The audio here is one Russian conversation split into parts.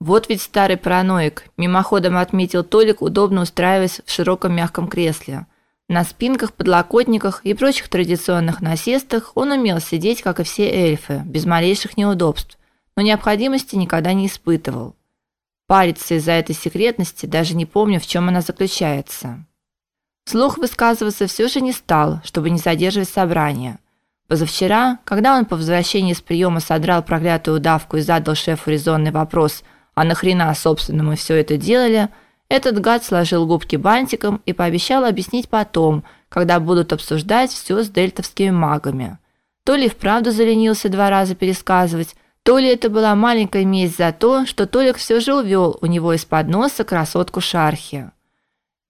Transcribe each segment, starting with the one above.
Вот ведь старый параноик, мимоходом отметил Толик, удобно устраиваясь в широком мягком кресле. На спинках, подлокотниках и прочих традиционных насестах он умел сидеть, как и все эльфы, без малейших неудобств, но необходимости никогда не испытывал. Париться из-за этой секретности, даже не помню, в чем она заключается. Слух высказываться все же не стал, чтобы не задерживать собрание. Позавчера, когда он по возвращении с приема содрал проклятую удавку и задал шефу резонный вопрос – а нахрена, собственно, мы все это делали? Этот гад сложил губки бантиком и пообещал объяснить потом, когда будут обсуждать все с дельтовскими магами. То ли вправду заленился два раза пересказывать, то ли это была маленькая месть за то, что Толик все же увел у него из-под носа красотку Шархи.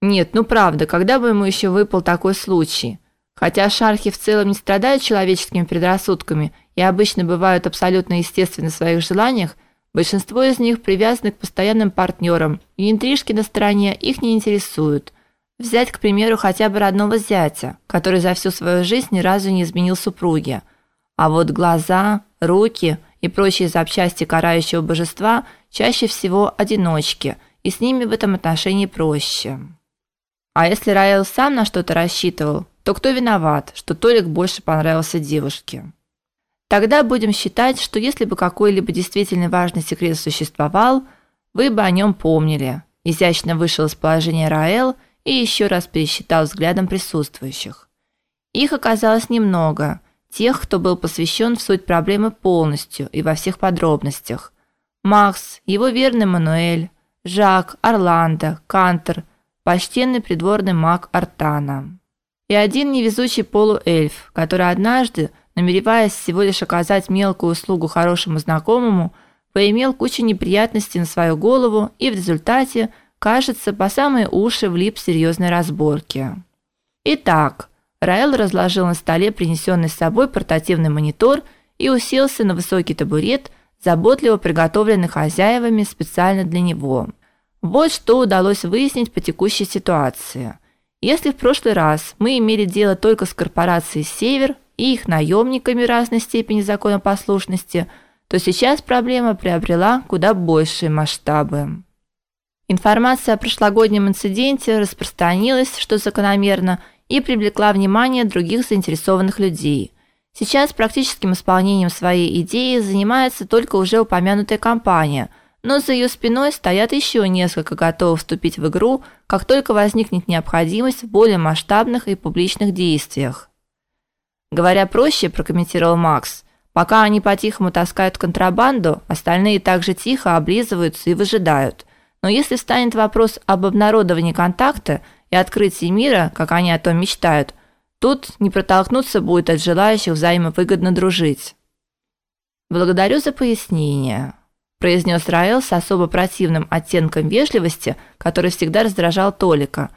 Нет, ну правда, когда бы ему еще выпал такой случай? Хотя шархи в целом не страдают человеческими предрассудками и обычно бывают абсолютно естественны в своих желаниях, Большинство из них привязаны к постоянным партнерам, и интрижки на стороне их не интересуют. Взять, к примеру, хотя бы родного зятя, который за всю свою жизнь ни разу не изменил супруге. А вот глаза, руки и прочие запчасти карающего божества чаще всего одиночки, и с ними в этом отношении проще. А если Раэл сам на что-то рассчитывал, то кто виноват, что Толик больше понравился девушке? Тогда будем считать, что если бы какой-либо действительно важный секрет существовал, вы бы о нем помнили. Изящно вышел из положения Раэл и еще раз пересчитал взглядом присутствующих. Их оказалось немного, тех, кто был посвящен в суть проблемы полностью и во всех подробностях. Макс, его верный Мануэль, Жак, Орландо, Кантер, почтенный придворный маг Артана. И один невезучий полуэльф, который однажды намереваясь всего лишь оказать мелкую услугу хорошему знакомому, поимел кучу неприятностей на свою голову и в результате, кажется, по самые уши влип в серьезной разборке. Итак, Раэл разложил на столе принесенный с собой портативный монитор и уселся на высокий табурет, заботливо приготовленный хозяевами специально для него. Вот что удалось выяснить по текущей ситуации. Если в прошлый раз мы имели дело только с корпорацией Север, и их наемниками разной степени законопослушности, то сейчас проблема приобрела куда большие масштабы. Информация о прошлогоднем инциденте распространилась, что закономерно, и привлекла внимание других заинтересованных людей. Сейчас практическим исполнением своей идеи занимается только уже упомянутая компания, но за ее спиной стоят еще несколько готовых вступить в игру, как только возникнет необходимость в более масштабных и публичных действиях. Говоря проще, прокомментировал Макс, пока они по-тихому таскают контрабанду, остальные также тихо облизываются и выжидают. Но если встанет вопрос об обнародовании контакта и открытии мира, как они о том мечтают, тут не протолкнуться будет от желающих взаимовыгодно дружить. Благодарю за пояснение, произнес Раэл с особо противным оттенком вежливости, который всегда раздражал Толика.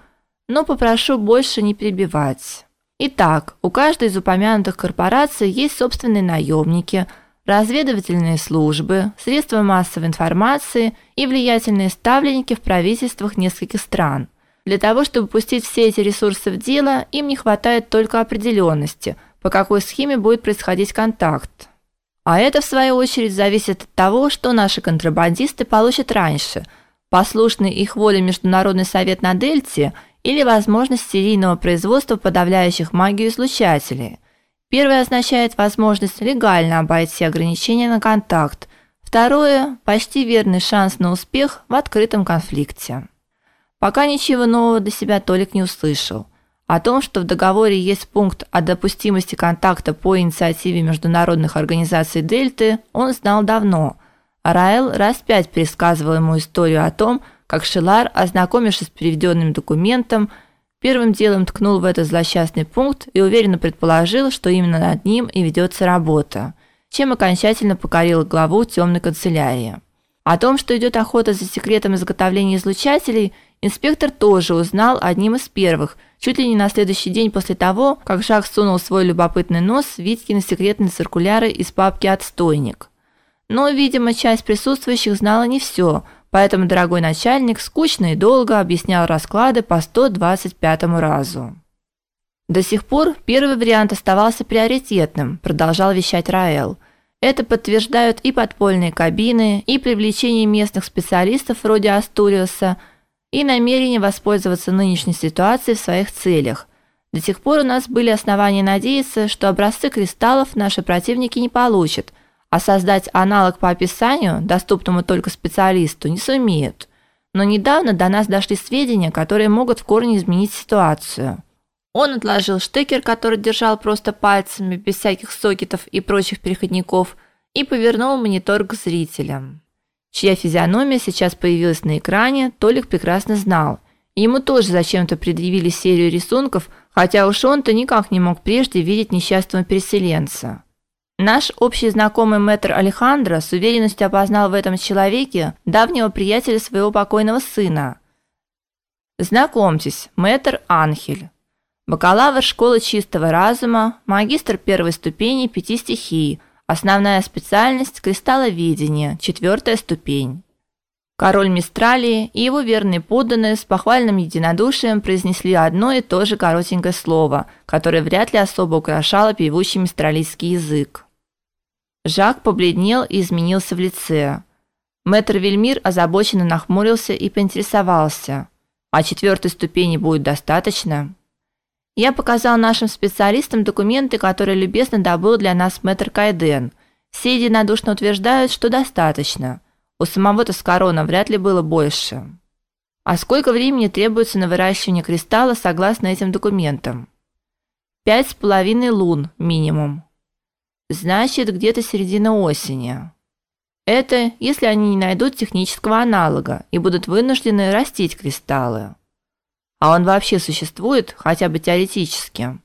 Но попрошу больше не перебивать. Итак, у каждой из упомянутых корпораций есть собственные наемники, разведывательные службы, средства массовой информации и влиятельные ставленники в правительствах нескольких стран. Для того, чтобы пустить все эти ресурсы в дело, им не хватает только определенности, по какой схеме будет происходить контакт. А это в свою очередь зависит от того, что наши контрабандисты получат раньше. Послушный их воле Международный совет на Дельте – или возможность серийного производства подавляющих магию излучателей. Первое означает возможность легально обойти ограничения на контакт. Второе почти верный шанс на успех в открытом конфликте. Пока ничего нового для себя Толик не услышал. О том, что в договоре есть пункт о допустимости контакта по инициативе международных организаций Дельты, он знал давно. Раэл раз пять пересказывал ему историю о том, как Шелар, ознакомившись с переведенным документом, первым делом ткнул в этот злосчастный пункт и уверенно предположил, что именно над ним и ведется работа, чем окончательно покорил главу темной канцелярии. О том, что идет охота за секретом изготовления излучателей, инспектор тоже узнал одним из первых, чуть ли не на следующий день после того, как Жак сунул свой любопытный нос в Витькины секретные циркуляры из папки «Отстойник». Но, видимо, часть присутствующих знала не все – Поэтому дорогой начальник скучно и долго объяснял расклады по 125 разу. До сих пор первый вариант оставался приоритетным, продолжал вещать Раэл. Это подтверждают и подпольные кабины, и привлечение местных специалистов вроде Астуриуса, и намерение воспользоваться нынешней ситуацией в своих целях. До сих пор у нас были основания надеяться, что образцы кристаллов наши противники не получат, а создать аналог по описанию, доступному только специалисту, не сумеют. Но недавно до нас дошли сведения, которые могут в корне изменить ситуацию. Он отложил штекер, который держал просто пальцами, без всяких сокетов и прочих переходников, и повернул монитор к зрителям. Чья физиономия сейчас появилась на экране, Толик прекрасно знал. Ему тоже зачем-то предъявили серию рисунков, хотя уж он-то никак не мог прежде видеть несчастного переселенца. Наш общий знакомый мэтр Алехандро с уверенностью опознал в этом человеке давнего приятеля своего покойного сына. Знакомьтесь, мэтр Анхель бакалавр школы чистого разума, магистр первой ступени пяти стихий, основная специальность кристалловедение, четвертая ступень. Король Мистралии и его верные подданные с похвальным единодушием произнесли одно и то же коротенькое слово, которое вряд ли особо украшало певущий мистралийский язык. Жак побледнел и изменился в лице. Мэтр Вельмир озабоченно нахмурился и поинтересовался: "А четвертой ступени будет достаточно?" Я показал нашим специалистам документы, которые любезно добыл для нас мэтр Кайден. Все единодушно утверждают, что достаточно. У самого Тоскарона вряд ли было больше. А сколько времени требуется на выращивание кристалла согласно этим документам? Пять с половиной лун минимум. Значит, где-то середина осени. Это если они не найдут технического аналога и будут вынуждены растить кристаллы. А он вообще существует, хотя бы теоретически.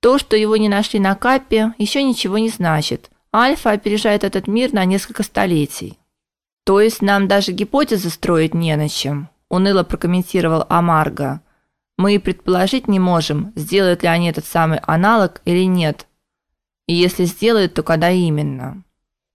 То, что его не нашли на Каппе, еще ничего не значит. Альфа опережает этот мир на несколько столетий. То есть нам даже гипотезы строить не на чем, уныло прокомментировал Амарго. Мы и предположить не можем, сделают ли они этот самый аналог или нет. И если сделают, то когда именно.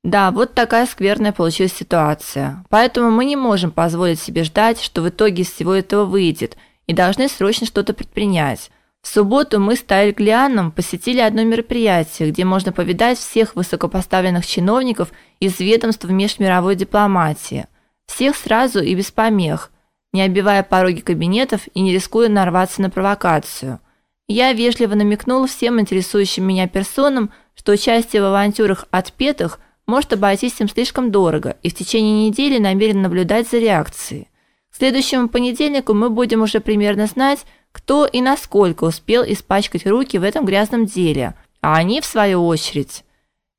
Да, вот такая скверная получилась ситуация. Поэтому мы не можем позволить себе ждать, что в итоге из всего этого выйдет, и должны срочно что-то предпринять. В субботу мы с Тайльглианом посетили одно мероприятие, где можно повидать всех высокопоставленных чиновников из ведомств межмировой дипломатии. Всех сразу и без помех, не обивая пороги кабинетов и не рискуя нарваться на провокацию. Я вежливо намекнул всем интересующим меня персонам, что участие в авантюрах отпетых – может обойтись им слишком дорого, и в течение недели намерен наблюдать за реакцией. К следующему понедельнику мы будем уже примерно знать, кто и насколько успел испачкать руки в этом грязном деле, а они в свою очередь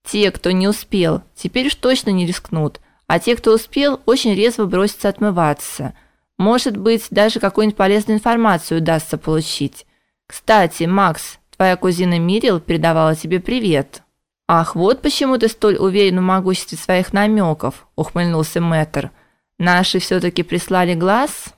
те, кто не успел, теперь уж точно не рискнут, а те, кто успел, очень резво бросятся отмываться. Может быть, даже какую-нибудь полезную информацию удастся получить. Кстати, Макс, твоя кузина Мирил передавала тебе привет. Ах, вот почему ты столь уверен в могуществе своих намеков», – ухмыльнулся Мэтр. Наши все таки прислали глаз?